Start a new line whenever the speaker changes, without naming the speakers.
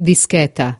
discheta